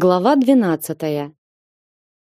Глава 12.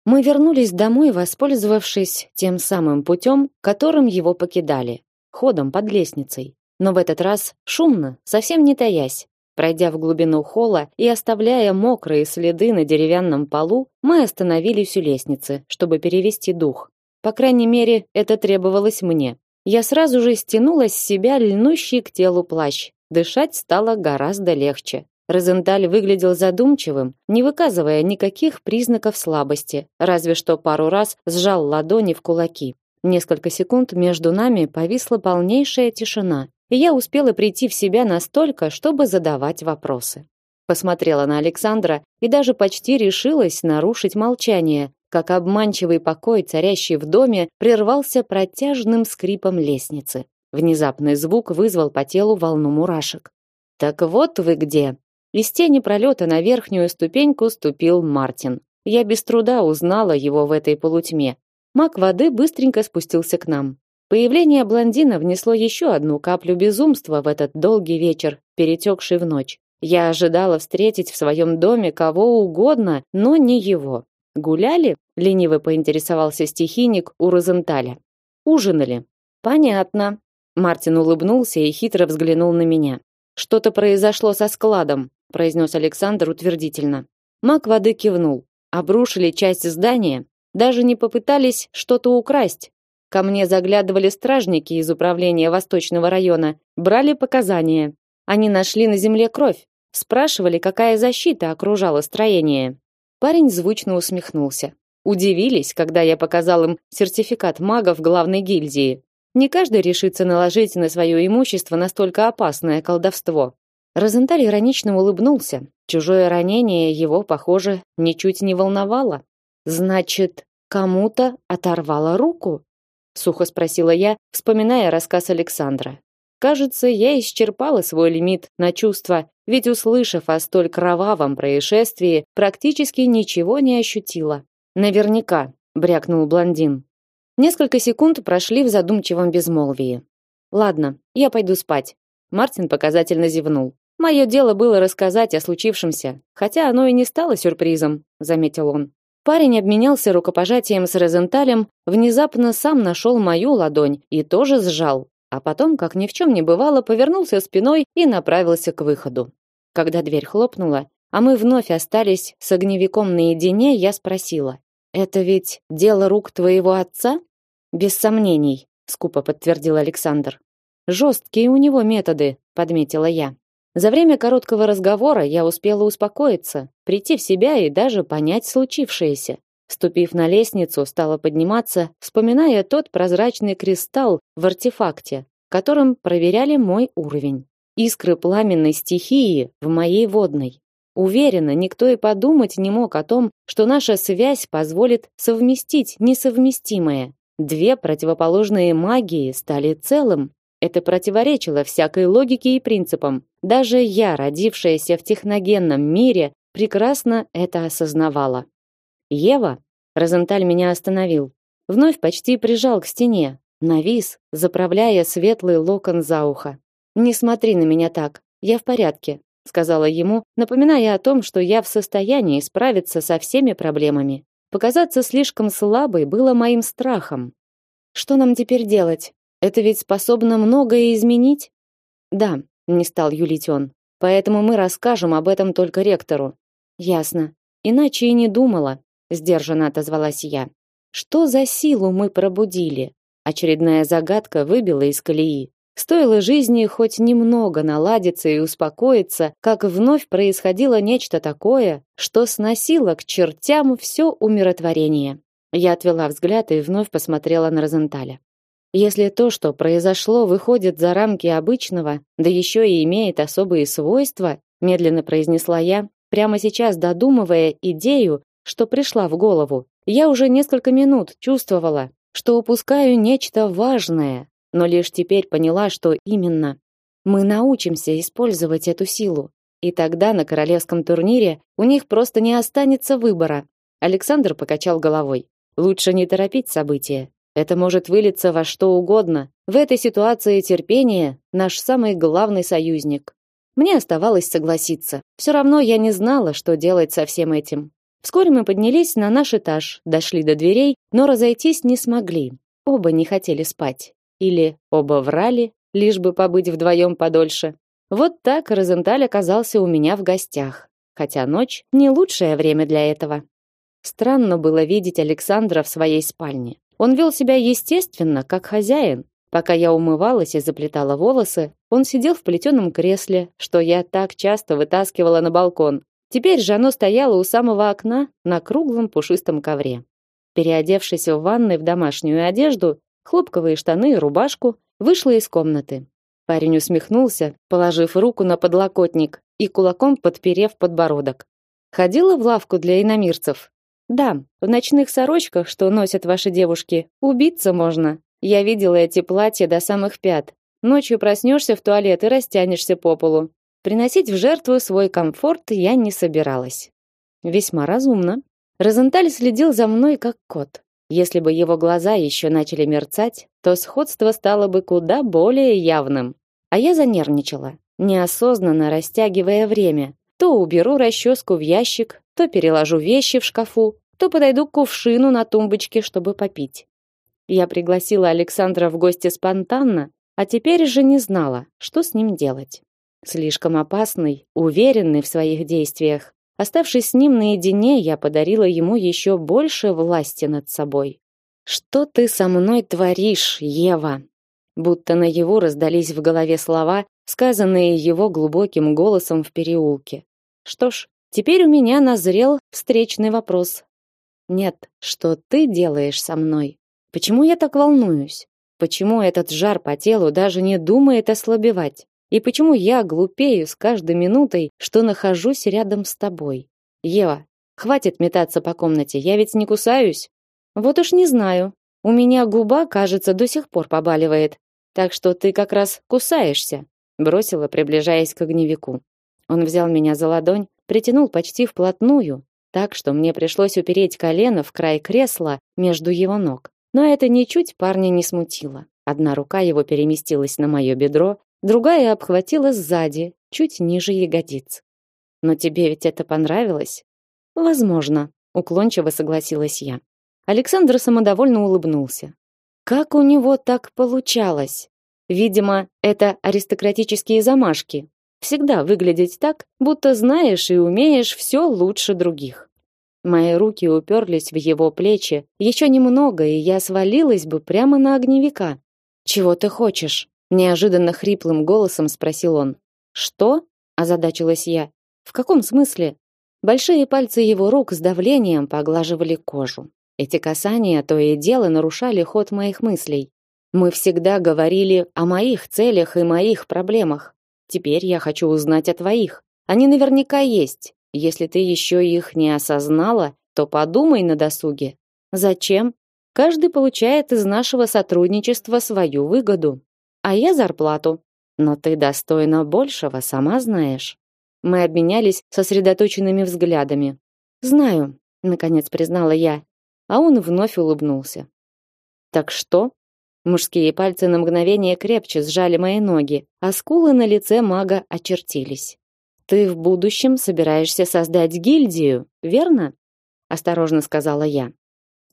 Мы вернулись домой, воспользовавшись тем самым путем, которым его покидали, ходом под лестницей. Но в этот раз шумно, совсем не таясь. Пройдя в глубину холла и оставляя мокрые следы на деревянном полу, мы остановились у лестницы, чтобы перевести дух. По крайней мере, это требовалось мне. Я сразу же стянула с себя льнущий к телу плащ. Дышать стало гораздо легче. Розенталь выглядел задумчивым, не выказывая никаких признаков слабости, разве что пару раз сжал ладони в кулаки. Несколько секунд между нами повисла полнейшая тишина, и я успела прийти в себя настолько, чтобы задавать вопросы. Посмотрела на Александра и даже почти решилась нарушить молчание, как обманчивый покой, царящий в доме, прервался протяжным скрипом лестницы. Внезапный звук вызвал по телу волну мурашек. «Так вот вы где!» Из тени пролета на верхнюю ступеньку ступил Мартин. Я без труда узнала его в этой полутьме. Маг воды быстренько спустился к нам. Появление блондина внесло еще одну каплю безумства в этот долгий вечер, перетекший в ночь. Я ожидала встретить в своем доме кого угодно, но не его. Гуляли? Лениво поинтересовался стихийник у Розенталя. Ужинали. Понятно. Мартин улыбнулся и хитро взглянул на меня. Что-то произошло со складом произнес Александр утвердительно. Маг воды кивнул. Обрушили часть здания, даже не попытались что-то украсть. Ко мне заглядывали стражники из управления Восточного района, брали показания. Они нашли на земле кровь, спрашивали, какая защита окружала строение. Парень звучно усмехнулся. Удивились, когда я показал им сертификат магов главной гильдии. Не каждый решится наложить на свое имущество настолько опасное колдовство. Розенталь иронично улыбнулся. Чужое ранение его, похоже, ничуть не волновало. Значит, кому-то оторвало руку? сухо спросила я, вспоминая рассказ Александра. Кажется, я исчерпала свой лимит на чувства, ведь услышав о столь кровавом происшествии, практически ничего не ощутила. Наверняка, брякнул блондин. Несколько секунд прошли в задумчивом безмолвии. Ладно, я пойду спать. Мартин показательно зевнул. Мое дело было рассказать о случившемся, хотя оно и не стало сюрпризом, заметил он. Парень обменялся рукопожатием с Розенталем, внезапно сам нашел мою ладонь и тоже сжал, а потом, как ни в чем не бывало, повернулся спиной и направился к выходу. Когда дверь хлопнула, а мы вновь остались с огневиком наедине, я спросила: "Это ведь дело рук твоего отца?" "Без сомнений", скупо подтвердил Александр. Жесткие у него методы, подметила я. За время короткого разговора я успела успокоиться, прийти в себя и даже понять случившееся. Ступив на лестницу, стала подниматься, вспоминая тот прозрачный кристалл в артефакте, которым проверяли мой уровень. Искры пламенной стихии в моей водной. Уверена, никто и подумать не мог о том, что наша связь позволит совместить несовместимое. Две противоположные магии стали целым. Это противоречило всякой логике и принципам. Даже я, родившаяся в техногенном мире, прекрасно это осознавала. Ева, Розенталь меня остановил. Вновь почти прижал к стене, навис, заправляя светлый локон за ухо. Не смотри на меня так. Я в порядке, сказала ему, напоминая о том, что я в состоянии справиться со всеми проблемами. Показаться слишком слабой было моим страхом. Что нам теперь делать? Это ведь способно многое изменить? Да, не стал юлить он. Поэтому мы расскажем об этом только ректору. Ясно. Иначе и не думала, сдержанно отозвалась я. Что за силу мы пробудили? Очередная загадка выбила из колеи. Стоило жизни хоть немного наладиться и успокоиться, как вновь происходило нечто такое, что сносило к чертям все умиротворение. Я отвела взгляд и вновь посмотрела на Розенталя. Если то, что произошло, выходит за рамки обычного, да еще и имеет особые свойства, медленно произнесла я, прямо сейчас додумывая идею, что пришла в голову. Я уже несколько минут чувствовала, что упускаю нечто важное, но лишь теперь поняла, что именно. Мы научимся использовать эту силу, и тогда на королевском турнире у них просто не останется выбора. Александр покачал головой. Лучше не торопить события. Это может вылиться во что угодно. В этой ситуации терпение наш самый главный союзник. Мне оставалось согласиться. Все равно я не знала, что делать со всем этим. Вскоре мы поднялись на наш этаж, дошли до дверей, но разойтись не смогли. Оба не хотели спать. Или оба врали, лишь бы побыть вдвоем подольше. Вот так Розенталь оказался у меня в гостях. Хотя ночь не лучшее время для этого. Странно было видеть Александра в своей спальне. Он вел себя естественно, как хозяин. Пока я умывалась и заплетала волосы, он сидел в плетеном кресле, что я так часто вытаскивала на балкон. Теперь же оно стояло у самого окна на круглом пушистом ковре. Переодевшись в ванной в домашнюю одежду, хлопковые штаны и рубашку, вышла из комнаты. Парень усмехнулся, положив руку на подлокотник и кулаком подперев подбородок. Ходила в лавку для иномирцев. Да, в ночных сорочках, что носят ваши девушки, убиться можно. Я видела эти платья до самых пят. Ночью проснешься в туалет и растянешься по полу. Приносить в жертву свой комфорт я не собиралась. Весьма разумно. Розенталь следил за мной как кот. Если бы его глаза еще начали мерцать, то сходство стало бы куда более явным. А я занервничала, неосознанно растягивая время. То уберу расческу в ящик, то переложу вещи в шкафу, то подойду к кувшину на тумбочке, чтобы попить. Я пригласила Александра в гости спонтанно, а теперь же не знала, что с ним делать. Слишком опасный, уверенный в своих действиях. Оставшись с ним наедине, я подарила ему еще больше власти над собой. Что ты со мной творишь, Ева? Будто на его раздались в голове слова, сказанные его глубоким голосом в переулке. Что ж, теперь у меня назрел встречный вопрос. Нет, что ты делаешь со мной? Почему я так волнуюсь? Почему этот жар по телу даже не думает ослабевать? И почему я глупею с каждой минутой, что нахожусь рядом с тобой? Ева, хватит метаться по комнате, я ведь не кусаюсь. Вот уж не знаю. У меня губа, кажется, до сих пор побаливает. Так что ты как раз кусаешься, бросила, приближаясь к огневику. Он взял меня за ладонь, притянул почти вплотную, так что мне пришлось упереть колено в край кресла между его ног. Но это ничуть парня не смутило. Одна рука его переместилась на мое бедро, другая обхватила сзади, чуть ниже ягодиц. Но тебе ведь это понравилось? Возможно, уклончиво согласилась я. Александр самодовольно улыбнулся. Как у него так получалось? Видимо, это аристократические замашки. Всегда выглядеть так, будто знаешь и умеешь все лучше других. Мои руки уперлись в его плечи. Еще немного, и я свалилась бы прямо на огневика. Чего ты хочешь? неожиданно хриплым голосом спросил он. Что? озадачилась я. В каком смысле? Большие пальцы его рук с давлением поглаживали кожу. Эти касания то и дело нарушали ход моих мыслей. Мы всегда говорили о моих целях и моих проблемах. Теперь я хочу узнать о твоих. Они наверняка есть. Если ты еще их не осознала, то подумай на досуге. Зачем? Каждый получает из нашего сотрудничества свою выгоду, а я зарплату. Но ты достойна большего, сама знаешь. Мы обменялись сосредоточенными взглядами. Знаю, наконец признала я, а он вновь улыбнулся. Так что? Мужские пальцы на мгновение крепче сжали мои ноги, а скулы на лице мага очертились. Ты в будущем собираешься создать гильдию, верно? осторожно сказала я.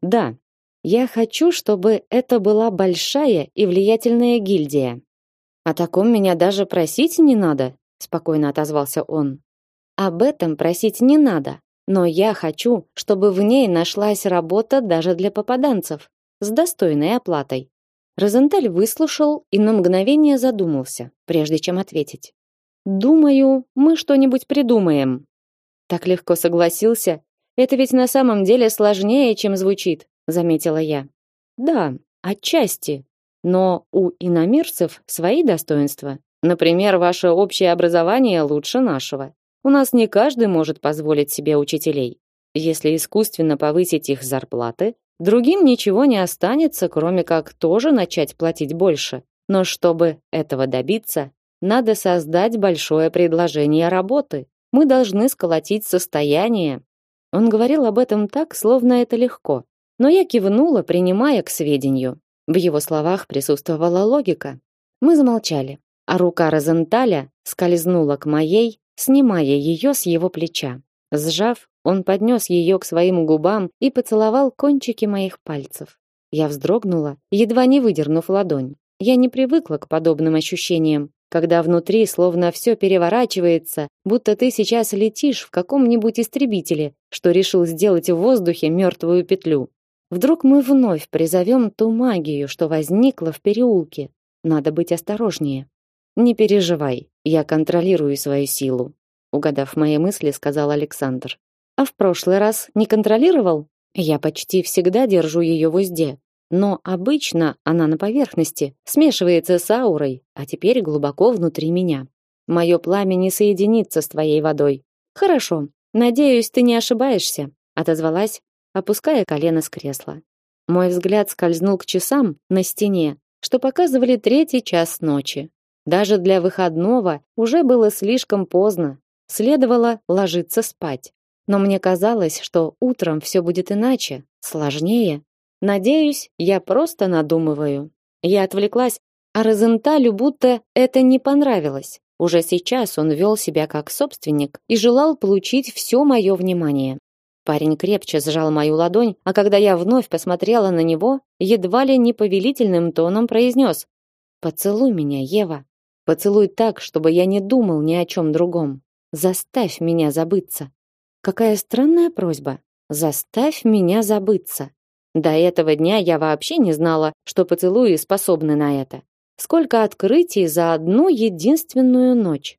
Да. Я хочу, чтобы это была большая и влиятельная гильдия. О таком меня даже просить не надо, спокойно отозвался он. Об этом просить не надо, но я хочу, чтобы в ней нашлась работа даже для попаданцев с достойной оплатой. Розенталь выслушал и на мгновение задумался, прежде чем ответить. Думаю, мы что-нибудь придумаем. Так легко согласился. Это ведь на самом деле сложнее, чем звучит, заметила я. Да, отчасти. Но у иномирцев свои достоинства. Например, ваше общее образование лучше нашего. У нас не каждый может позволить себе учителей. Если искусственно повысить их зарплаты, другим ничего не останется, кроме как тоже начать платить больше. Но чтобы этого добиться, надо создать большое предложение работы. Мы должны сколотить состояние. Он говорил об этом так, словно это легко. Но я кивнула, принимая к сведению. В его словах присутствовала логика. Мы замолчали. а рука Розенталя скользнула к моей, снимая ее с его плеча. Сжав, он поднес ее к своим губам и поцеловал кончики моих пальцев. Я вздрогнула, едва не выдернув ладонь. Я не привыкла к подобным ощущениям, когда внутри словно все переворачивается, будто ты сейчас летишь в каком-нибудь истребителе, что решил сделать в воздухе мертвую петлю. Вдруг мы вновь призовем ту магию, что возникла в переулке. Надо быть осторожнее. Не переживай, я контролирую свою силу, угадав мои мысли, сказал Александр. А в прошлый раз не контролировал? Я почти всегда держу ее в узде, но обычно она на поверхности, смешивается с аурой, а теперь глубоко внутри меня. Мое пламя не соединится с твоей водой. Хорошо. Надеюсь, ты не ошибаешься, отозвалась, опуская колено с кресла. Мой взгляд скользнул к часам на стене, что показывали третий час ночи. Даже для выходного уже было слишком поздно. Следовало ложиться спать. Но мне казалось, что утром все будет иначе, сложнее. Надеюсь, я просто надумываю. Я отвлеклась, а Розенталю будто это не понравилось. Уже сейчас он вел себя как собственник и желал получить все мое внимание. Парень крепче сжал мою ладонь, а когда я вновь посмотрела на него, едва ли не повелительным тоном произнес «Поцелуй меня, Ева. Поцелуй так, чтобы я не думал ни о чем другом. Заставь меня забыться». Какая странная просьба. Заставь меня забыться. До этого дня я вообще не знала, что поцелуи способны на это. Сколько открытий за одну единственную ночь.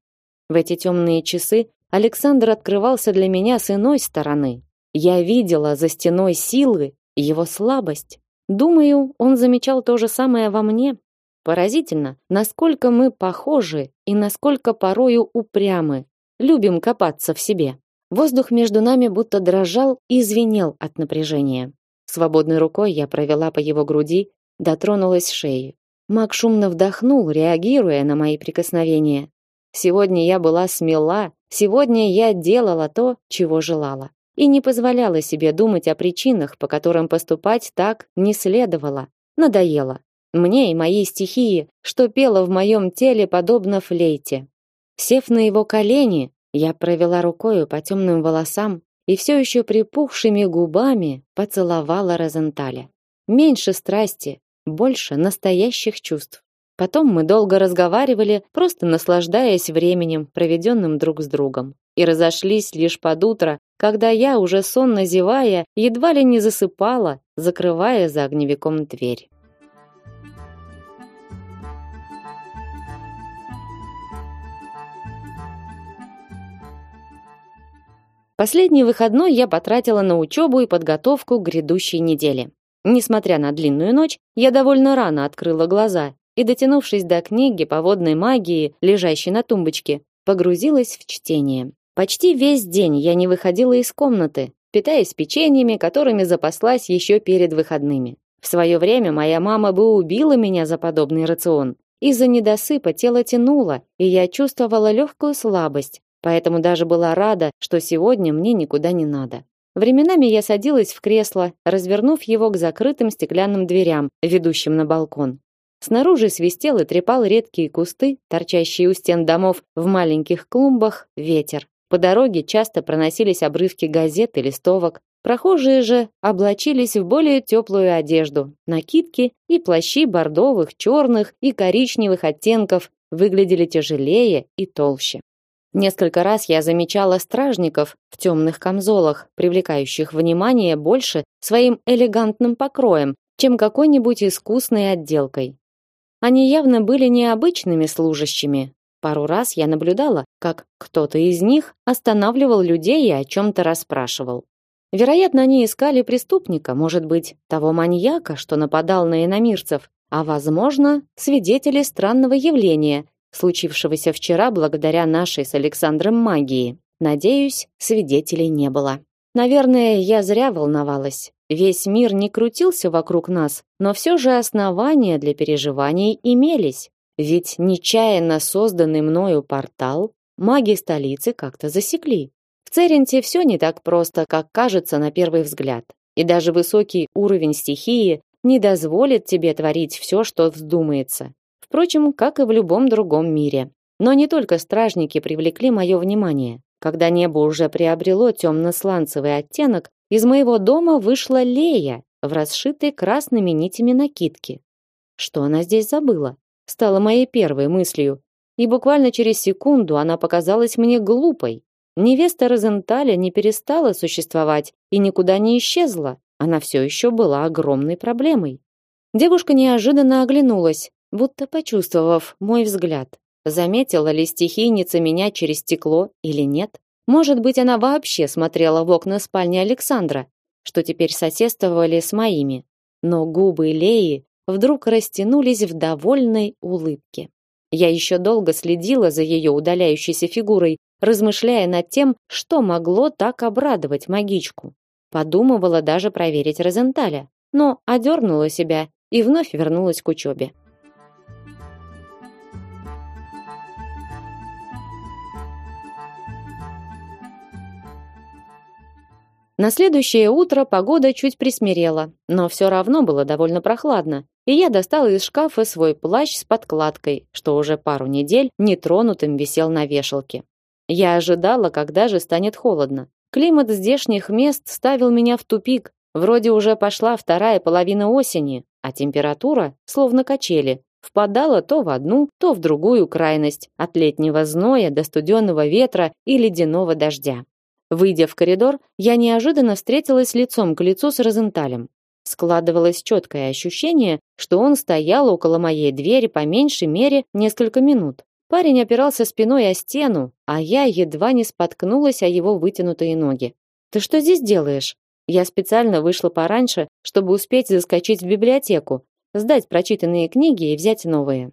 В эти темные часы Александр открывался для меня с иной стороны. Я видела за стеной силы его слабость. Думаю, он замечал то же самое во мне. Поразительно, насколько мы похожи и насколько порою упрямы, любим копаться в себе. Воздух между нами будто дрожал и звенел от напряжения. Свободной рукой я провела по его груди, дотронулась шеи. Мак шумно вдохнул, реагируя на мои прикосновения. Сегодня я была смела, сегодня я делала то, чего желала, и не позволяла себе думать о причинах, по которым поступать так не следовало. Надоело. Мне и моей стихии, что пела в моем теле подобно флейте. Сев на его колени, я провела рукой по темным волосам, и все еще припухшими губами поцеловала Розенталя. Меньше страсти, больше настоящих чувств. Потом мы долго разговаривали, просто наслаждаясь временем, проведенным друг с другом. И разошлись лишь под утро, когда я, уже сонно зевая, едва ли не засыпала, закрывая за огневиком дверь. Последний выходной я потратила на учебу и подготовку к грядущей неделе. Несмотря на длинную ночь, я довольно рано открыла глаза и, дотянувшись до книги по водной магии, лежащей на тумбочке, погрузилась в чтение. Почти весь день я не выходила из комнаты, питаясь печеньями, которыми запаслась еще перед выходными. В свое время моя мама бы убила меня за подобный рацион. Из-за недосыпа тело тянуло, и я чувствовала легкую слабость, Поэтому даже была рада, что сегодня мне никуда не надо. Временами я садилась в кресло, развернув его к закрытым стеклянным дверям, ведущим на балкон. Снаружи свистел и трепал редкие кусты, торчащие у стен домов в маленьких клумбах, ветер. По дороге часто проносились обрывки газет и листовок. Прохожие же облачились в более теплую одежду. Накидки и плащи бордовых, черных и коричневых оттенков выглядели тяжелее и толще. Несколько раз я замечала стражников в темных камзолах, привлекающих внимание больше своим элегантным покроем, чем какой-нибудь искусной отделкой. Они явно были необычными служащими. Пару раз я наблюдала, как кто-то из них останавливал людей и о чем-то расспрашивал. Вероятно, они искали преступника, может быть, того маньяка, что нападал на иномирцев, а, возможно, свидетели странного явления, случившегося вчера благодаря нашей с Александром магии. Надеюсь, свидетелей не было. Наверное, я зря волновалась. Весь мир не крутился вокруг нас, но все же основания для переживаний имелись. Ведь нечаянно созданный мною портал маги столицы как-то засекли. В Церенте все не так просто, как кажется на первый взгляд. И даже высокий уровень стихии не дозволит тебе творить все, что вздумается Впрочем, как и в любом другом мире. Но не только стражники привлекли мое внимание. Когда небо уже приобрело темно-сланцевый оттенок, из моего дома вышла Лея в расшитой красными нитями накидке. Что она здесь забыла? Стало моей первой мыслью. И буквально через секунду она показалась мне глупой. Невеста Розенталя не перестала существовать и никуда не исчезла. Она все еще была огромной проблемой. Девушка неожиданно оглянулась, будто почувствовав мой взгляд. Заметила ли стихийница меня через стекло или нет? Может быть, она вообще смотрела в окна спальни Александра, что теперь соседствовали с моими. Но губы Леи вдруг растянулись в довольной улыбке. Я еще долго следила за ее удаляющейся фигурой, размышляя над тем, что могло так обрадовать магичку. Подумывала даже проверить Розенталя, но одернула себя и вновь вернулась к учебе. На следующее утро погода чуть присмирела, но все равно было довольно прохладно, и я достала из шкафа свой плащ с подкладкой, что уже пару недель нетронутым висел на вешалке. Я ожидала, когда же станет холодно. Климат здешних мест ставил меня в тупик. Вроде уже пошла вторая половина осени, а температура, словно качели, впадала то в одну, то в другую крайность, от летнего зноя до студенного ветра и ледяного дождя. Выйдя в коридор, я неожиданно встретилась лицом к лицу с Розенталем. Складывалось четкое ощущение, что он стоял около моей двери по меньшей мере несколько минут. Парень опирался спиной о стену, а я едва не споткнулась о его вытянутые ноги. «Ты что здесь делаешь?» Я специально вышла пораньше, чтобы успеть заскочить в библиотеку, сдать прочитанные книги и взять новые.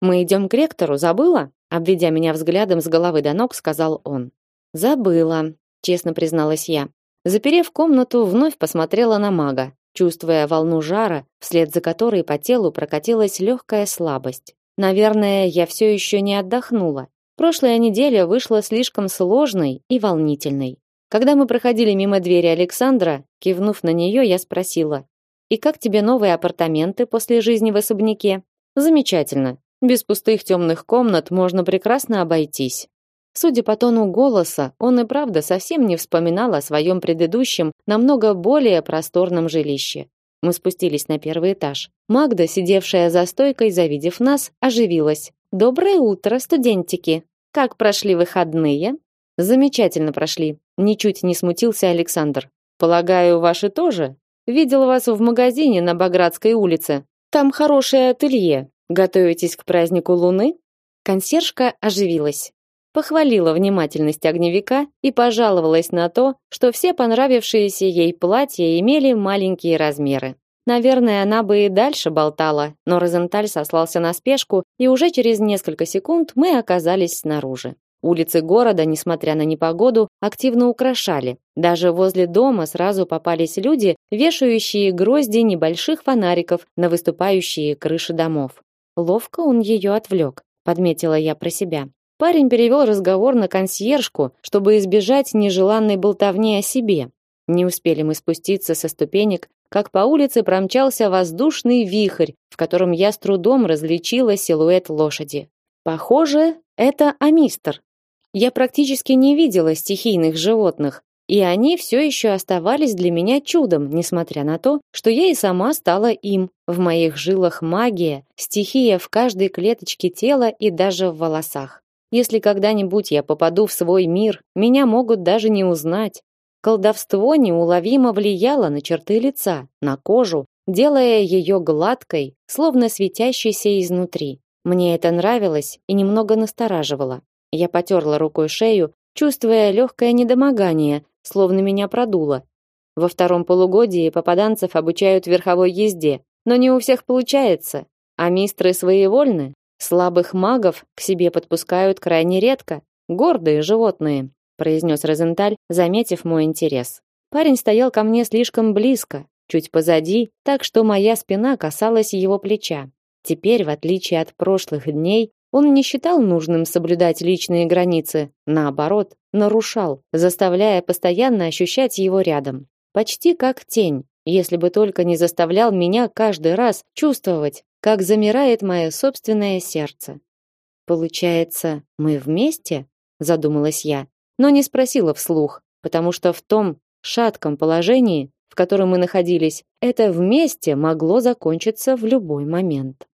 «Мы идем к ректору, забыла?» Обведя меня взглядом с головы до ног, сказал он. «Забыла», честно призналась я. Заперев комнату, вновь посмотрела на мага, чувствуя волну жара, вслед за которой по телу прокатилась легкая слабость. Наверное, я все еще не отдохнула. Прошлая неделя вышла слишком сложной и волнительной. Когда мы проходили мимо двери Александра, кивнув на нее, я спросила: "И как тебе новые апартаменты после жизни в особняке?" "Замечательно. Без пустых темных комнат можно прекрасно обойтись. Судя по тону голоса, он и правда совсем не вспоминал о своем предыдущем, намного более просторном жилище. Мы спустились на первый этаж. Магда, сидевшая за стойкой, завидев нас, оживилась. Доброе утро, студентики. Как прошли выходные? Замечательно прошли. Ничуть не смутился Александр. Полагаю, ваши тоже? Видел вас в магазине на Багратской улице. Там хорошее ателье. Готовитесь к празднику Луны? Консьержка оживилась похвалила внимательность огневика и пожаловалась на то, что все понравившиеся ей платья имели маленькие размеры. Наверное, она бы и дальше болтала, но Розенталь сослался на спешку, и уже через несколько секунд мы оказались снаружи. Улицы города, несмотря на непогоду, активно украшали. Даже возле дома сразу попались люди, вешающие грозди небольших фонариков на выступающие крыши домов. Ловко он ее отвлек, подметила я про себя. Парень перевел разговор на консьержку, чтобы избежать нежеланной болтовни о себе. Не успели мы спуститься со ступенек, как по улице промчался воздушный вихрь, в котором я с трудом различила силуэт лошади. Похоже, это амистр. Я практически не видела стихийных животных, и они все еще оставались для меня чудом, несмотря на то, что я и сама стала им. В моих жилах магия, стихия в каждой клеточке тела и даже в волосах. Если когда-нибудь я попаду в свой мир, меня могут даже не узнать. Колдовство неуловимо влияло на черты лица, на кожу, делая ее гладкой, словно светящейся изнутри. Мне это нравилось и немного настораживало. Я потерла рукой шею, чувствуя легкое недомогание, словно меня продуло. Во втором полугодии попаданцев обучают верховой езде, но не у всех получается, а мистры своевольны, Слабых магов к себе подпускают крайне редко, гордые животные, произнес Розенталь, заметив мой интерес. Парень стоял ко мне слишком близко, чуть позади, так что моя спина касалась его плеча. Теперь, в отличие от прошлых дней, он не считал нужным соблюдать личные границы, наоборот, нарушал, заставляя постоянно ощущать его рядом. Почти как тень, если бы только не заставлял меня каждый раз чувствовать, как замирает мое собственное сердце. Получается, мы вместе? задумалась я, но не спросила вслух, потому что в том шатком положении, в котором мы находились, это вместе могло закончиться в любой момент.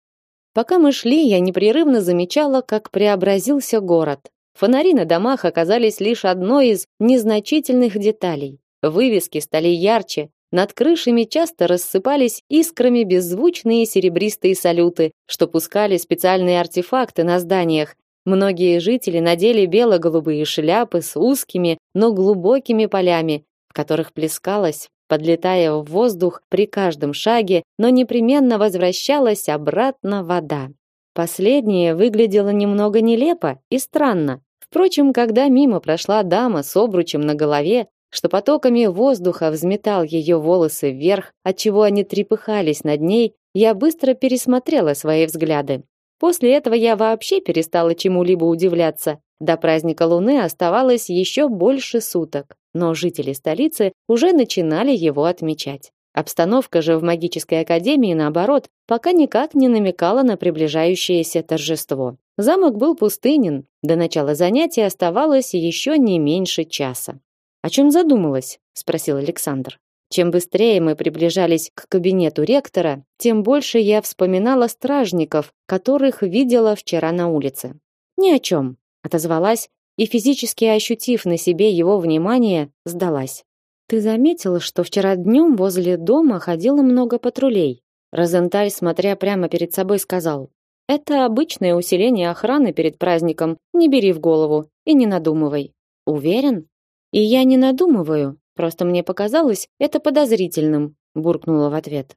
Пока мы шли, я непрерывно замечала, как преобразился город. Фонари на домах оказались лишь одной из незначительных деталей. Вывески стали ярче, над крышами часто рассыпались искрами беззвучные серебристые салюты, что пускали специальные артефакты на зданиях. Многие жители надели бело-голубые шляпы с узкими, но глубокими полями, в которых плескалась, подлетая в воздух при каждом шаге, но непременно возвращалась обратно вода. Последнее выглядело немного нелепо и странно. Впрочем, когда мимо прошла дама с обручем на голове, что потоками воздуха взметал ее волосы вверх, отчего они трепыхались над ней, я быстро пересмотрела свои взгляды. После этого я вообще перестала чему-либо удивляться. До праздника Луны оставалось еще больше суток, но жители столицы уже начинали его отмечать. Обстановка же в магической академии, наоборот, пока никак не намекала на приближающееся торжество. Замок был пустынен, до начала занятия оставалось еще не меньше часа. О чем задумалась? спросил Александр. Чем быстрее мы приближались к кабинету ректора, тем больше я вспоминала стражников, которых видела вчера на улице. Ни о чем, отозвалась и физически ощутив на себе его внимание, сдалась. Ты заметила, что вчера днем возле дома ходило много патрулей? Розенталь, смотря прямо перед собой, сказал: "Это обычное усиление охраны перед праздником. Не бери в голову и не надумывай". Уверен? И я не надумываю, просто мне показалось это подозрительным, буркнула в ответ.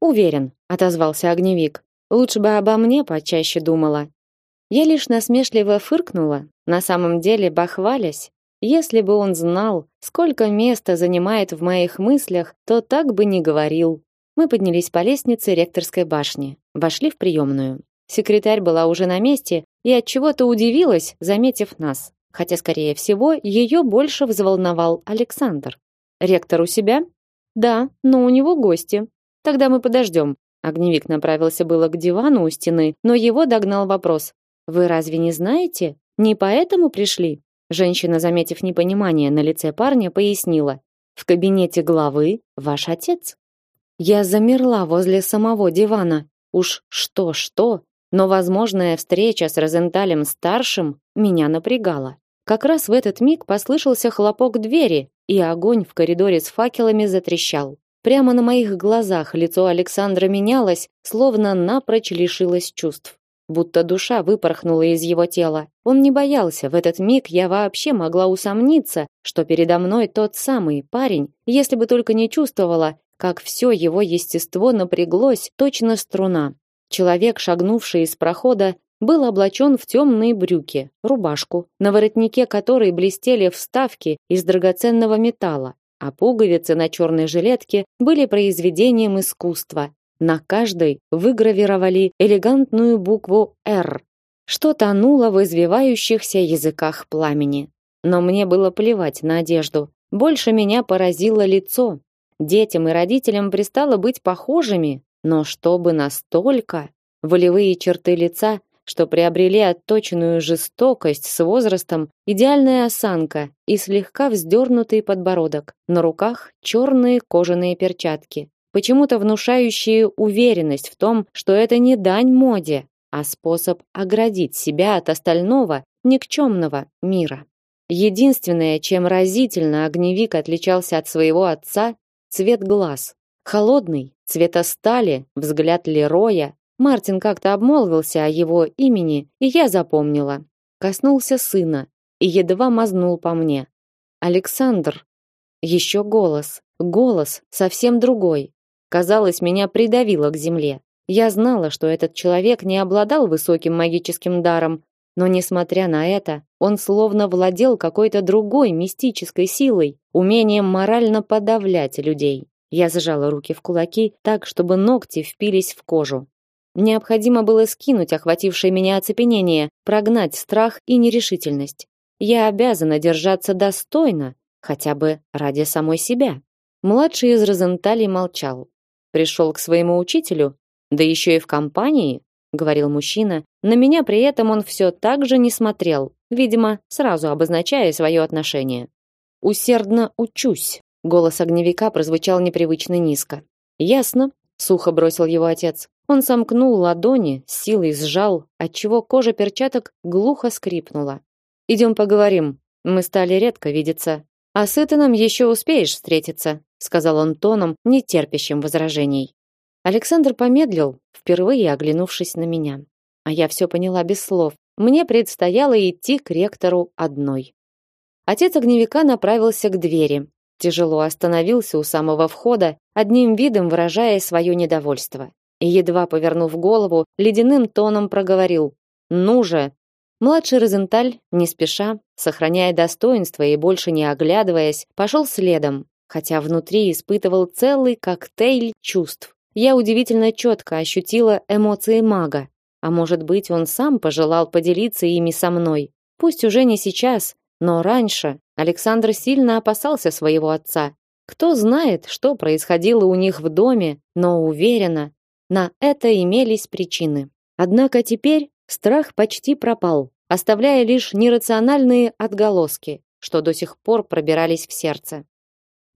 Уверен, отозвался огневик. Лучше бы обо мне почаще думала. Я лишь насмешливо фыркнула, на самом деле бахвалясь. Если бы он знал, сколько места занимает в моих мыслях, то так бы не говорил. Мы поднялись по лестнице ректорской башни, вошли в приемную. Секретарь была уже на месте и от чего-то удивилась, заметив нас хотя, скорее всего, ее больше взволновал Александр. «Ректор у себя?» «Да, но у него гости. Тогда мы подождем». Огневик направился было к дивану у стены, но его догнал вопрос. «Вы разве не знаете? Не поэтому пришли?» Женщина, заметив непонимание на лице парня, пояснила. «В кабинете главы ваш отец». Я замерла возле самого дивана. Уж что-что, но возможная встреча с Розенталем-старшим меня напрягала. Как раз в этот миг послышался хлопок двери, и огонь в коридоре с факелами затрещал. Прямо на моих глазах лицо Александра менялось, словно напрочь лишилось чувств. Будто душа выпорхнула из его тела. Он не боялся. В этот миг я вообще могла усомниться, что передо мной тот самый парень, если бы только не чувствовала, как все его естество напряглось, точно струна. Человек, шагнувший из прохода, был облачен в темные брюки, рубашку, на воротнике которой блестели вставки из драгоценного металла, а пуговицы на черной жилетке были произведением искусства. На каждой выгравировали элегантную букву «Р», что тонуло в извивающихся языках пламени. Но мне было плевать на одежду. Больше меня поразило лицо. Детям и родителям пристало быть похожими, но чтобы настолько волевые черты лица, что приобрели отточенную жестокость с возрастом, идеальная осанка и слегка вздернутый подбородок, на руках черные кожаные перчатки, почему-то внушающие уверенность в том, что это не дань моде, а способ оградить себя от остального никчемного мира. Единственное, чем разительно огневик отличался от своего отца, цвет глаз. Холодный, цвета стали, взгляд Лероя. Мартин как-то обмолвился о его имени, и я запомнила. Коснулся сына и едва мазнул по мне. Александр. Еще голос. Голос совсем другой. Казалось, меня придавило к земле. Я знала, что этот человек не обладал высоким магическим даром, но несмотря на это, он словно владел какой-то другой мистической силой, умением морально подавлять людей. Я зажала руки в кулаки так, чтобы ногти впились в кожу. Необходимо было скинуть охватившее меня оцепенение, прогнать страх и нерешительность. Я обязана держаться достойно, хотя бы ради самой себя. Младший из Розенталей молчал. Пришел к своему учителю. Да еще и в компании, говорил мужчина. На меня при этом он все так же не смотрел, видимо, сразу обозначая свое отношение. Усердно учусь. Голос огневика прозвучал непривычно низко. Ясно, сухо бросил его отец. Он сомкнул ладони, силой сжал, отчего кожа перчаток глухо скрипнула. Идем поговорим. Мы стали редко видеться. А с Итаном еще успеешь встретиться, сказал он тоном, не терпящим возражений. Александр помедлил, впервые оглянувшись на меня. А я все поняла без слов. Мне предстояло идти к ректору одной. Отец огневика направился к двери, тяжело остановился у самого входа, одним видом выражая свое недовольство. И едва повернув голову, ледяным тоном проговорил: "Ну же!" Младший Розенталь, не спеша, сохраняя достоинство и больше не оглядываясь, пошел следом, хотя внутри испытывал целый коктейль чувств. Я удивительно четко ощутила эмоции мага. А может быть, он сам пожелал поделиться ими со мной. Пусть уже не сейчас, но раньше Александр сильно опасался своего отца. Кто знает, что происходило у них в доме, но уверена, на это имелись причины. Однако теперь страх почти пропал, оставляя лишь нерациональные отголоски, что до сих пор пробирались в сердце.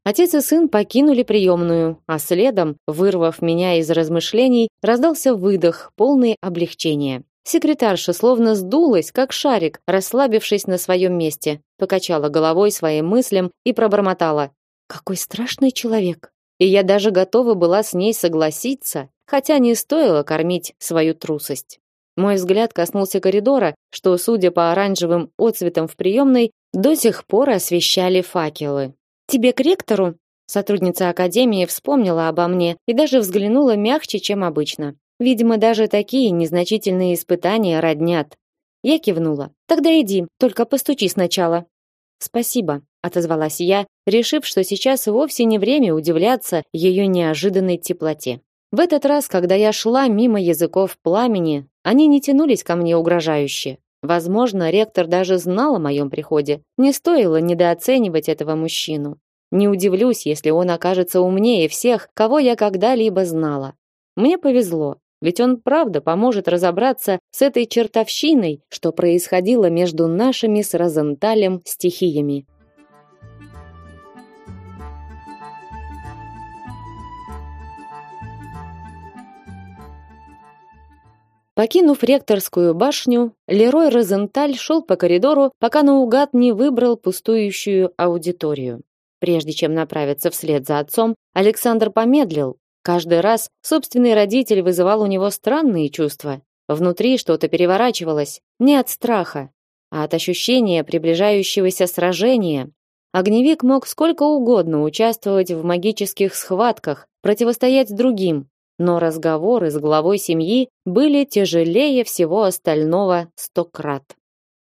Отец и сын покинули приемную, а следом, вырвав меня из размышлений, раздался выдох, полный облегчения. Секретарша словно сдулась, как шарик, расслабившись на своем месте, покачала головой своим мыслям и пробормотала: "Какой страшный человек". И я даже готова была с ней согласиться, хотя не стоило кормить свою трусость. Мой взгляд коснулся коридора, что, судя по оранжевым отцветам в приемной, до сих пор освещали факелы. Тебе к ректору? Сотрудница академии вспомнила обо мне и даже взглянула мягче, чем обычно. Видимо, даже такие незначительные испытания роднят. Я кивнула. Тогда иди, только постучи сначала. Спасибо, отозвалась я, решив, что сейчас вовсе не время удивляться ее неожиданной теплоте. В этот раз, когда я шла мимо языков пламени, они не тянулись ко мне угрожающе. Возможно, ректор даже знал о моем приходе. Не стоило недооценивать этого мужчину. Не удивлюсь, если он окажется умнее всех, кого я когда-либо знала. Мне повезло. Ведь он правда поможет разобраться с этой чертовщиной, что происходило между нашими с Розенталем стихиями. Покинув ректорскую башню, Лерой Розенталь шел по коридору, пока наугад не выбрал пустующую аудиторию. Прежде чем направиться вслед за отцом, Александр помедлил, Каждый раз собственный родитель вызывал у него странные чувства. Внутри что-то переворачивалось, не от страха, а от ощущения приближающегося сражения. Огневик мог сколько угодно участвовать в магических схватках, противостоять другим, но разговоры с главой семьи были тяжелее всего остального сто крат.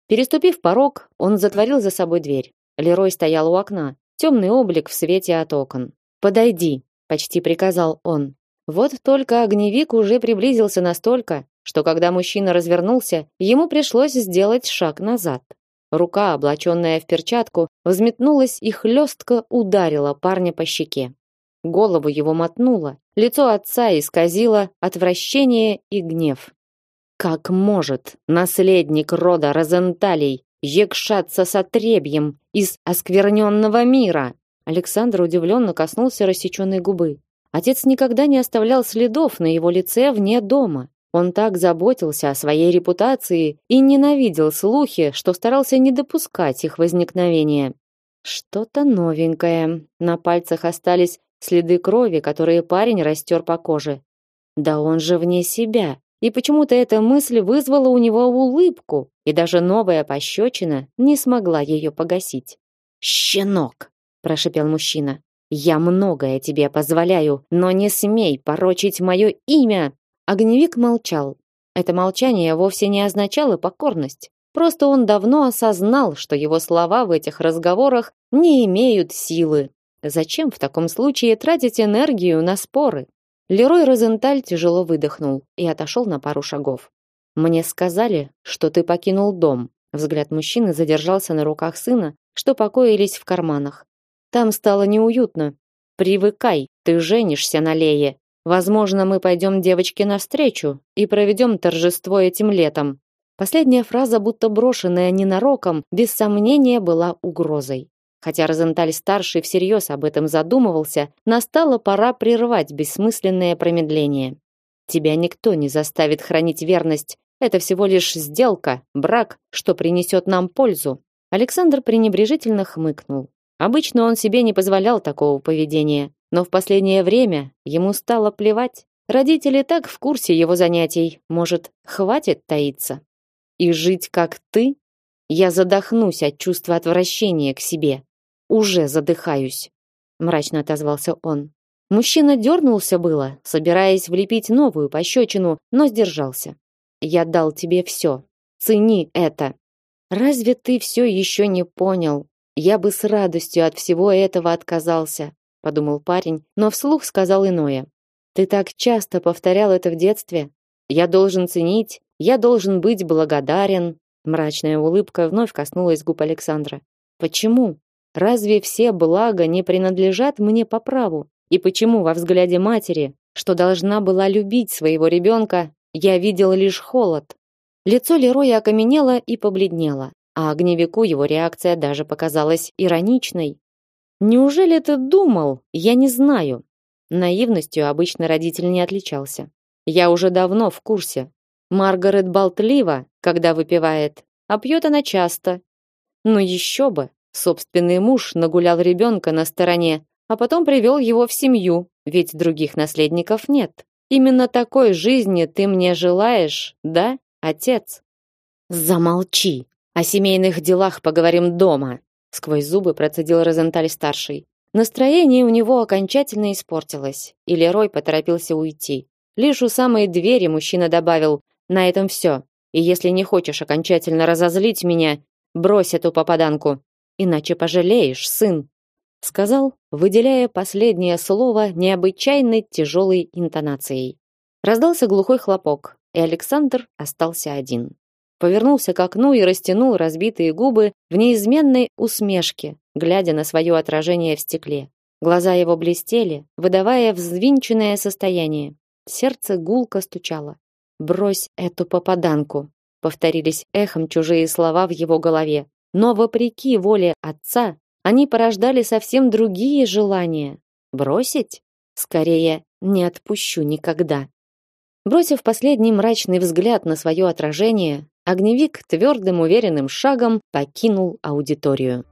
Переступив порог, он затворил за собой дверь. Лерой стоял у окна, темный облик в свете от окон. «Подойди», почти приказал он. Вот только огневик уже приблизился настолько, что когда мужчина развернулся, ему пришлось сделать шаг назад. Рука, облаченная в перчатку, взметнулась и хлестко ударила парня по щеке. Голову его мотнуло, лицо отца исказило отвращение и гнев. Как может наследник рода Розенталей якшаться с отребьем из оскверненного мира? Александр удивленно коснулся рассеченной губы. Отец никогда не оставлял следов на его лице вне дома. Он так заботился о своей репутации и ненавидел слухи, что старался не допускать их возникновения. Что-то новенькое. На пальцах остались следы крови, которые парень растер по коже. Да он же вне себя. И почему-то эта мысль вызвала у него улыбку, и даже новая пощечина не смогла ее погасить. «Щенок!» Прошипел мужчина. Я многое тебе позволяю, но не смей порочить мое имя. Огневик молчал. Это молчание вовсе не означало покорность. Просто он давно осознал, что его слова в этих разговорах не имеют силы. Зачем в таком случае тратить энергию на споры? Лерой Розенталь тяжело выдохнул и отошел на пару шагов. Мне сказали, что ты покинул дом. Взгляд мужчины задержался на руках сына, что покоились в карманах. Там стало неуютно. Привыкай, ты женишься на Лее. Возможно, мы пойдем девочке навстречу и проведем торжество этим летом. Последняя фраза, будто брошенная ненароком, без сомнения была угрозой. Хотя Розенталь-старший всерьез об этом задумывался, настала пора прервать бессмысленное промедление. Тебя никто не заставит хранить верность. Это всего лишь сделка, брак, что принесет нам пользу. Александр пренебрежительно хмыкнул. Обычно он себе не позволял такого поведения, но в последнее время ему стало плевать. Родители так в курсе его занятий, может, хватит таиться. И жить как ты? Я задохнусь от чувства отвращения к себе. Уже задыхаюсь, мрачно отозвался он. Мужчина дернулся было, собираясь влепить новую пощечину, но сдержался. Я дал тебе все. Цени это. Разве ты все еще не понял? Я бы с радостью от всего этого отказался, подумал парень, но вслух сказал иное. Ты так часто повторял это в детстве. Я должен ценить, я должен быть благодарен. Мрачная улыбка вновь коснулась губ Александра. Почему? Разве все блага не принадлежат мне по праву? И почему во взгляде матери, что должна была любить своего ребенка, я видел лишь холод? Лицо Лероя окаменело и побледнело, а огневику его реакция даже показалась ироничной. Неужели ты думал? Я не знаю. Наивностью обычно родитель не отличался. Я уже давно в курсе. Маргарет болтлива, когда выпивает, а пьет она часто. Но еще бы, собственный муж нагулял ребенка на стороне, а потом привел его в семью, ведь других наследников нет. Именно такой жизни ты мне желаешь, да, отец? Замолчи. О семейных делах поговорим дома, сквозь зубы процедил Розенталь старший. Настроение у него окончательно испортилось, и Лерой поторопился уйти. Лишь у самой двери мужчина добавил: на этом все. И если не хочешь окончательно разозлить меня, брось эту попаданку, иначе пожалеешь, сын, сказал, выделяя последнее слово необычайной тяжелой интонацией. Раздался глухой хлопок, и Александр остался один. Повернулся к окну и растянул разбитые губы в неизменной усмешке, глядя на свое отражение в стекле. Глаза его блестели, выдавая взвинченное состояние. Сердце гулко стучало. Брось эту попаданку, повторились эхом чужие слова в его голове. Но вопреки воле отца, они порождали совсем другие желания. Бросить? Скорее, не отпущу никогда. Бросив последний мрачный взгляд на свое отражение, огневик твердым уверенным шагом покинул аудиторию.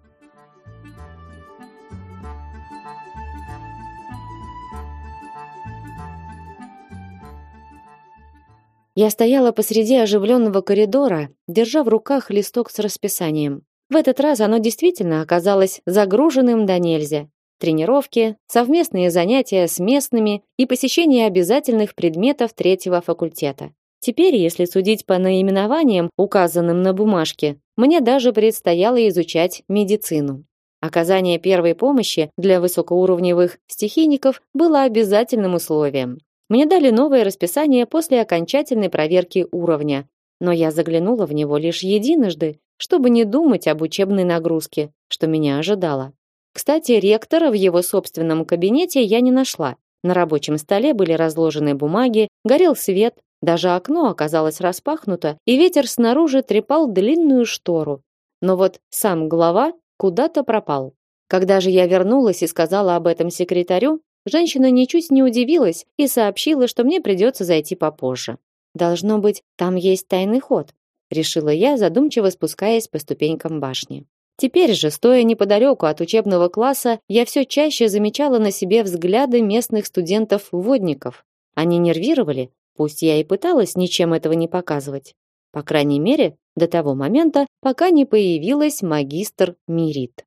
Я стояла посреди оживленного коридора, держа в руках листок с расписанием. В этот раз оно действительно оказалось загруженным до нельзя. Тренировки, совместные занятия с местными и посещение обязательных предметов третьего факультета. Теперь, если судить по наименованиям, указанным на бумажке, мне даже предстояло изучать медицину. Оказание первой помощи для высокоуровневых стихийников было обязательным условием. Мне дали новое расписание после окончательной проверки уровня, но я заглянула в него лишь единожды, чтобы не думать об учебной нагрузке, что меня ожидало. Кстати, ректора в его собственном кабинете я не нашла. На рабочем столе были разложены бумаги, горел свет, даже окно оказалось распахнуто, и ветер снаружи трепал длинную штору. Но вот сам глава куда-то пропал. Когда же я вернулась и сказала об этом секретарю, Женщина ничуть не удивилась и сообщила, что мне придется зайти попозже. Должно быть, там есть тайный ход, решила я, задумчиво спускаясь по ступенькам башни. Теперь же, стоя неподалеку от учебного класса, я все чаще замечала на себе взгляды местных студентов-водников. Они нервировали, пусть я и пыталась ничем этого не показывать. По крайней мере, до того момента, пока не появилась магистр Мирит.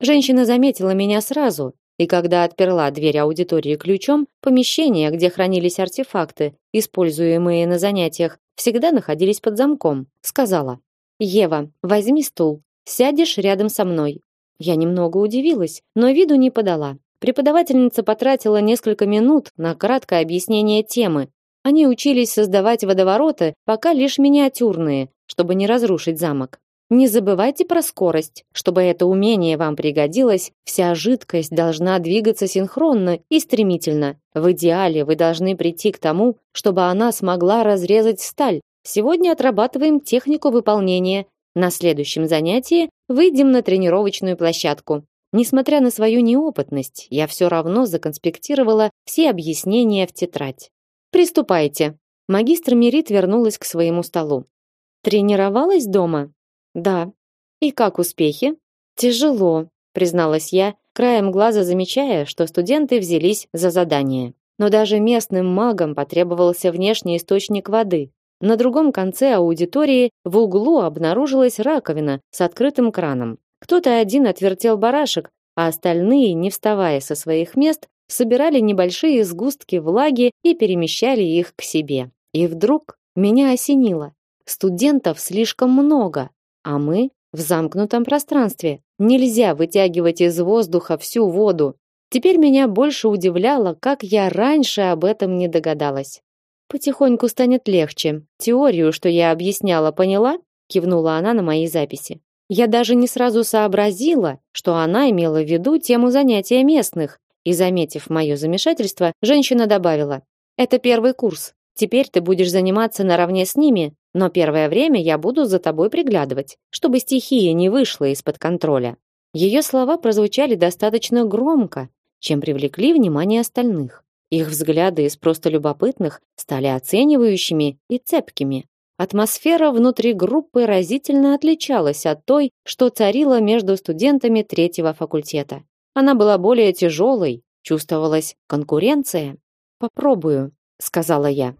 Женщина заметила меня сразу и когда отперла дверь аудитории ключом, помещения, где хранились артефакты, используемые на занятиях, всегда находились под замком, сказала: "Ева, возьми стул, сядешь рядом со мной". Я немного удивилась, но виду не подала. Преподавательница потратила несколько минут на краткое объяснение темы. Они учились создавать водовороты, пока лишь миниатюрные, чтобы не разрушить замок. Не забывайте про скорость. Чтобы это умение вам пригодилось, вся жидкость должна двигаться синхронно и стремительно. В идеале вы должны прийти к тому, чтобы она смогла разрезать сталь. Сегодня отрабатываем технику выполнения. На следующем занятии выйдем на тренировочную площадку. Несмотря на свою неопытность, я все равно законспектировала все объяснения в тетрадь. Приступайте. Магистр Мерит вернулась к своему столу. Тренировалась дома? Да. И как успехи? Тяжело, призналась я, краем глаза замечая, что студенты взялись за задание. Но даже местным магам потребовался внешний источник воды. На другом конце аудитории в углу обнаружилась раковина с открытым краном. Кто-то один отвертел барашек, а остальные, не вставая со своих мест, собирали небольшие сгустки влаги и перемещали их к себе. И вдруг меня осенило. Студентов слишком много, а мы в замкнутом пространстве. Нельзя вытягивать из воздуха всю воду. Теперь меня больше удивляло, как я раньше об этом не догадалась. Потихоньку станет легче. Теорию, что я объясняла, поняла? кивнула она на мои записи. Я даже не сразу сообразила, что она имела в виду тему занятия местных, и заметив мое замешательство, женщина добавила: "Это первый курс. Теперь ты будешь заниматься наравне с ними, но первое время я буду за тобой приглядывать, чтобы стихия не вышла из-под контроля. Ее слова прозвучали достаточно громко, чем привлекли внимание остальных. Их взгляды из просто любопытных стали оценивающими и цепкими. Атмосфера внутри группы разительно отличалась от той, что царила между студентами третьего факультета. Она была более тяжелой, чувствовалась конкуренция. Попробую, сказала я.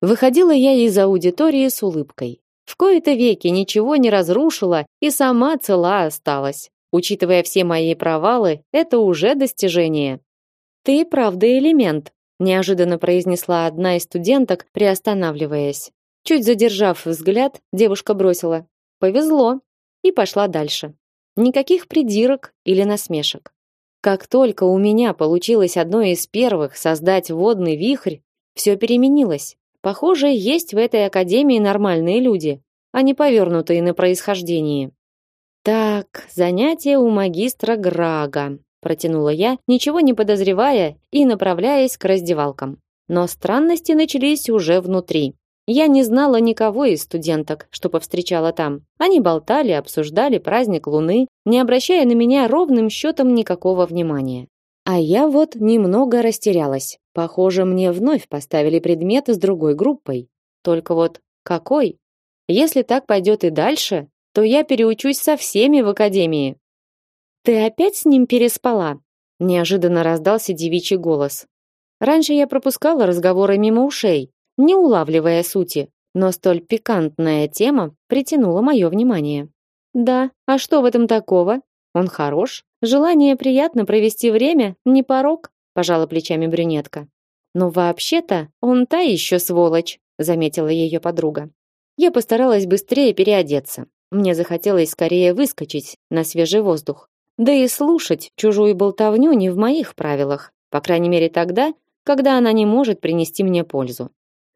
Выходила я из аудитории с улыбкой. В кои-то веки ничего не разрушила и сама цела осталась. Учитывая все мои провалы, это уже достижение. Ты правда элемент, неожиданно произнесла одна из студенток, приостанавливаясь. Чуть задержав взгляд, девушка бросила: "Повезло" и пошла дальше. Никаких придирок или насмешек. Как только у меня получилось одно из первых создать водный вихрь, все переменилось. Похоже, есть в этой академии нормальные люди, а не повернутые на происхождении. Так, занятие у магистра Грага, протянула я, ничего не подозревая и направляясь к раздевалкам. Но странности начались уже внутри. Я не знала никого из студенток, что повстречала там. Они болтали, обсуждали праздник Луны, не обращая на меня ровным счетом никакого внимания. А я вот немного растерялась. Похоже, мне вновь поставили предмет с другой группой. Только вот какой? Если так пойдет и дальше, то я переучусь со всеми в академии. Ты опять с ним переспала? Неожиданно раздался девичий голос. Раньше я пропускала разговоры мимо ушей, не улавливая сути, но столь пикантная тема притянула мое внимание. Да, а что в этом такого? Он хорош, желание приятно провести время не порок, пожала плечами брюнетка. Но вообще-то он та еще сволочь, заметила ее подруга. Я постаралась быстрее переодеться. Мне захотелось скорее выскочить на свежий воздух. Да и слушать чужую болтовню не в моих правилах, по крайней мере тогда, когда она не может принести мне пользу.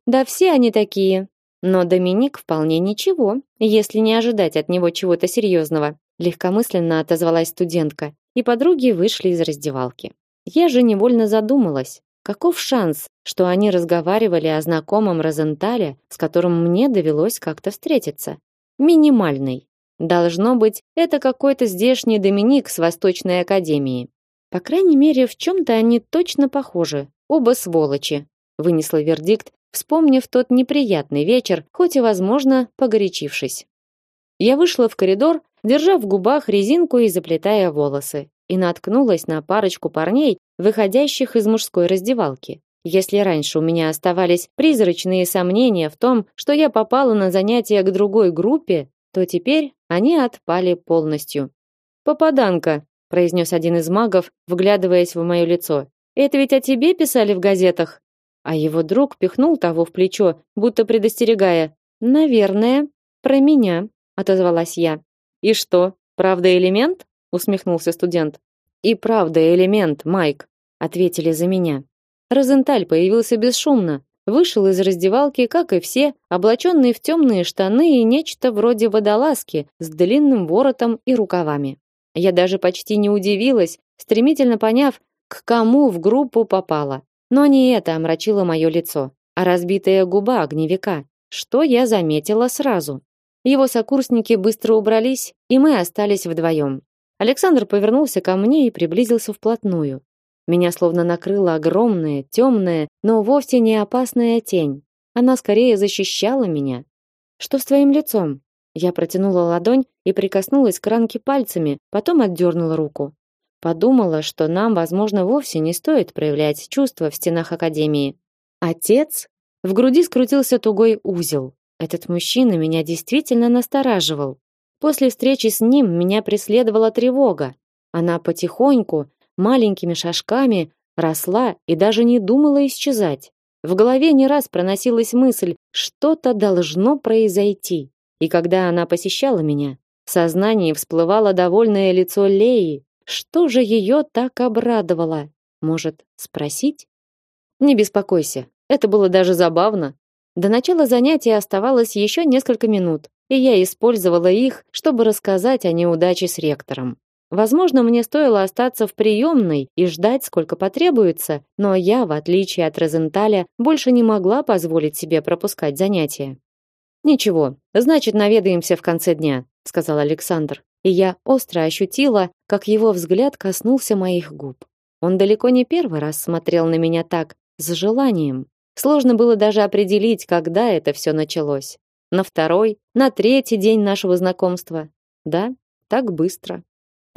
Да все они такие, но Доминик вполне ничего, если не ожидать от него чего-то серьезного легкомысленно отозвалась студентка, и подруги вышли из раздевалки. Я же невольно задумалась, каков шанс, что они разговаривали о знакомом Розентале, с которым мне довелось как-то встретиться. Минимальный. Должно быть, это какой-то здешний Доминик с Восточной академии. По крайней мере, в чем то они точно похожи. Оба сволочи, вынесла вердикт, вспомнив тот неприятный вечер, хоть и, возможно, погорячившись. Я вышла в коридор, держа в губах резинку и заплетая волосы, и наткнулась на парочку парней, выходящих из мужской раздевалки. Если раньше у меня оставались призрачные сомнения в том, что я попала на занятия к другой группе, то теперь они отпали полностью. «Попаданка», — произнес один из магов, вглядываясь в мое лицо. «Это ведь о тебе писали в газетах?» А его друг пихнул того в плечо, будто предостерегая. «Наверное, про меня», — отозвалась я. И что? Правда элемент? усмехнулся студент. И правда элемент, Майк. ответили за меня. Розенталь появился бесшумно, вышел из раздевалки, как и все, облаченный в темные штаны и нечто вроде водолазки с длинным воротом и рукавами. Я даже почти не удивилась, стремительно поняв, к кому в группу попала. Но не это омрачило мое лицо, а разбитая губа огневика, что я заметила сразу. Его сокурсники быстро убрались, и мы остались вдвоем. Александр повернулся ко мне и приблизился вплотную. Меня словно накрыла огромная, темная, но вовсе не опасная тень. Она скорее защищала меня. Что с твоим лицом? Я протянула ладонь и прикоснулась к ранке пальцами, потом отдернула руку. Подумала, что нам, возможно, вовсе не стоит проявлять чувства в стенах академии. Отец? В груди скрутился тугой узел. Этот мужчина меня действительно настораживал. После встречи с ним меня преследовала тревога. Она потихоньку, маленькими шажками росла и даже не думала исчезать. В голове не раз проносилась мысль, что-то должно произойти. И когда она посещала меня, в сознании всплывало довольное лицо Леи. Что же ее так обрадовало? Может, спросить? Не беспокойся, это было даже забавно. До начала занятия оставалось еще несколько минут, и я использовала их, чтобы рассказать о неудаче с ректором. Возможно, мне стоило остаться в приемной и ждать, сколько потребуется, но я, в отличие от Розенталя, больше не могла позволить себе пропускать занятия. Ничего, значит, наведаемся в конце дня, сказал Александр, и я остро ощутила, как его взгляд коснулся моих губ. Он далеко не первый раз смотрел на меня так, с желанием. Сложно было даже определить, когда это все началось. На второй, на третий день нашего знакомства. Да, так быстро.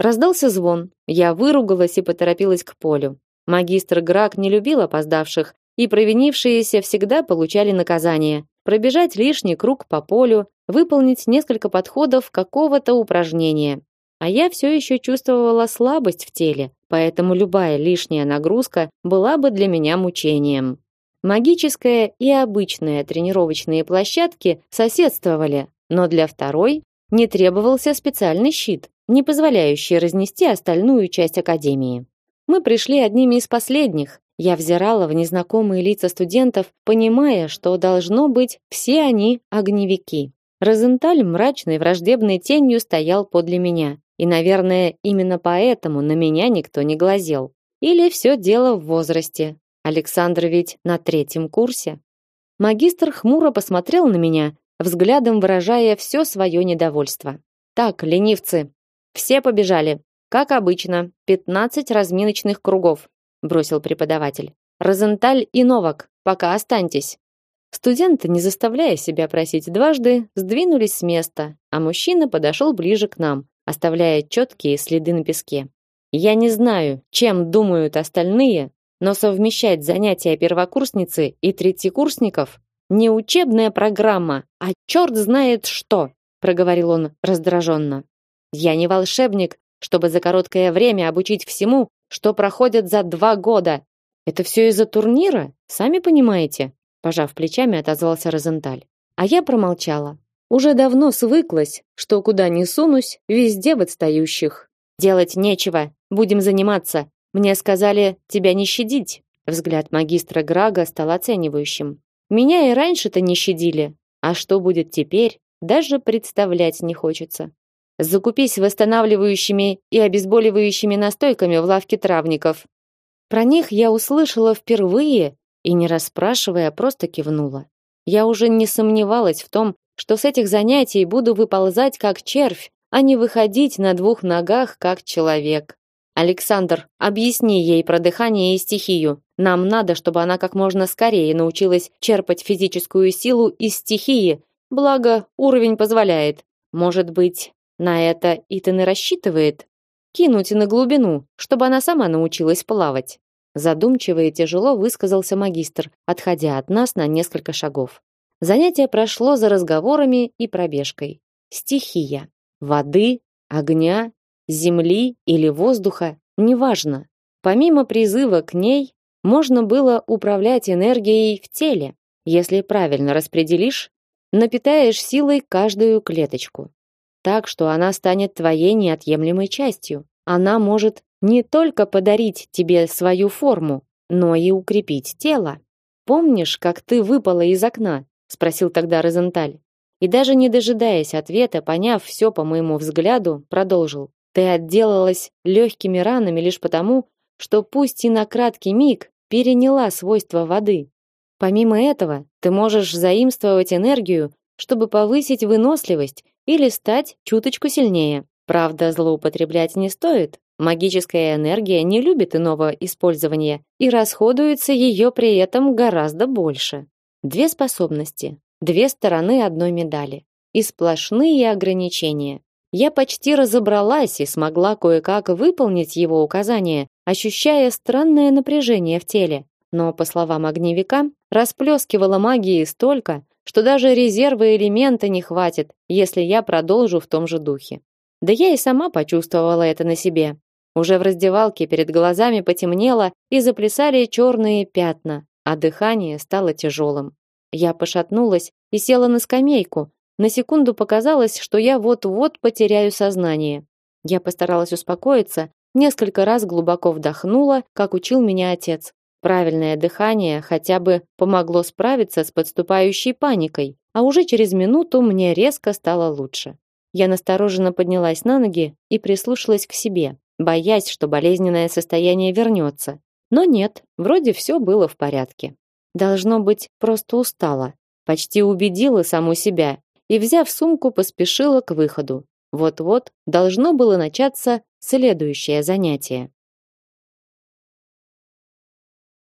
Раздался звон. Я выругалась и поторопилась к полю. Магистр Грак не любил опоздавших, и провинившиеся всегда получали наказание. Пробежать лишний круг по полю, выполнить несколько подходов какого-то упражнения. А я все еще чувствовала слабость в теле, поэтому любая лишняя нагрузка была бы для меня мучением. Магическая и обычная тренировочные площадки соседствовали, но для второй не требовался специальный щит не позволяющие разнести остальную часть академии. Мы пришли одними из последних. Я взирала в незнакомые лица студентов, понимая, что должно быть все они огневики. Розенталь мрачной враждебной тенью стоял подле меня, и, наверное, именно поэтому на меня никто не глазел. Или все дело в возрасте. Александр ведь на третьем курсе. Магистр хмуро посмотрел на меня, взглядом выражая все свое недовольство. Так, ленивцы, все побежали. Как обычно, 15 разминочных кругов, бросил преподаватель. Розенталь и Новак, пока останьтесь. Студенты, не заставляя себя просить дважды, сдвинулись с места, а мужчина подошел ближе к нам, оставляя четкие следы на песке. Я не знаю, чем думают остальные, но совмещать занятия первокурсницы и третьекурсников не учебная программа, а черт знает что, проговорил он раздраженно. Я не волшебник, чтобы за короткое время обучить всему, что проходит за два года. Это все из-за турнира, сами понимаете, пожав плечами, отозвался Розенталь. А я промолчала. Уже давно свыклась, что куда ни сунусь, везде в отстающих. Делать нечего, будем заниматься. Мне сказали тебя не щадить. Взгляд магистра Грага стал оценивающим. Меня и раньше-то не щадили, а что будет теперь, даже представлять не хочется. Закупись восстанавливающими и обезболивающими настойками в лавке травников. Про них я услышала впервые и не расспрашивая, просто кивнула. Я уже не сомневалась в том, что с этих занятий буду выползать как червь, а не выходить на двух ногах как человек. Александр, объясни ей про дыхание и стихию. Нам надо, чтобы она как можно скорее научилась черпать физическую силу из стихии. Благо, уровень позволяет. Может быть, на это Итан и рассчитывает. Кинуть на глубину, чтобы она сама научилась плавать. Задумчиво и тяжело высказался магистр, отходя от нас на несколько шагов. Занятие прошло за разговорами и пробежкой. Стихия. Воды, огня, земли или воздуха, неважно. Помимо призыва к ней, можно было управлять энергией в теле. Если правильно распределишь, напитаешь силой каждую клеточку так, что она станет твоей неотъемлемой частью. Она может не только подарить тебе свою форму, но и укрепить тело. Помнишь, как ты выпала из окна? спросил тогда Розенталь. И даже не дожидаясь ответа, поняв все по моему взгляду, продолжил: Ты отделалась легкими ранами лишь потому, что пусть и на краткий миг переняла свойства воды. Помимо этого, ты можешь заимствовать энергию, чтобы повысить выносливость или стать чуточку сильнее. Правда, злоупотреблять не стоит. Магическая энергия не любит иного использования, и расходуется ее при этом гораздо больше. Две способности, две стороны одной медали и сплошные ограничения. Я почти разобралась и смогла кое-как выполнить его указания, ощущая странное напряжение в теле. Но, по словам огневика, расплескивала магии столько, что даже резерва элемента не хватит, если я продолжу в том же духе. Да я и сама почувствовала это на себе. Уже в раздевалке перед глазами потемнело и заплясали черные пятна, а дыхание стало тяжелым. Я пошатнулась и села на скамейку. На секунду показалось, что я вот-вот потеряю сознание. Я постаралась успокоиться, несколько раз глубоко вдохнула, как учил меня отец. Правильное дыхание хотя бы помогло справиться с подступающей паникой, а уже через минуту мне резко стало лучше. Я настороженно поднялась на ноги и прислушалась к себе, боясь, что болезненное состояние вернется. Но нет, вроде все было в порядке. Должно быть, просто устала. Почти убедила саму себя и, взяв сумку, поспешила к выходу. Вот-вот должно было начаться следующее занятие.